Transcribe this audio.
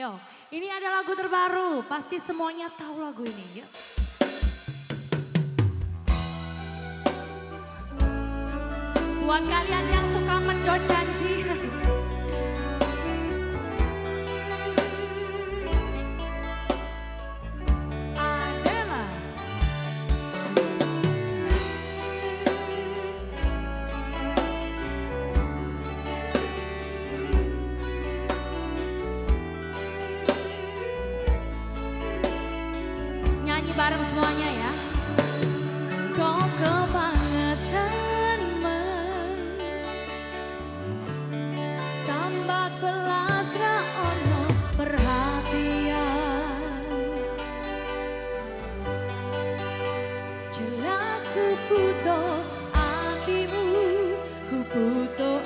Ayo, ini ada lagu terbaru. Pasti semuanya tahu lagu ini. Yuk. Buat kalian yang suka mendot janji. くぷとあきむくぷと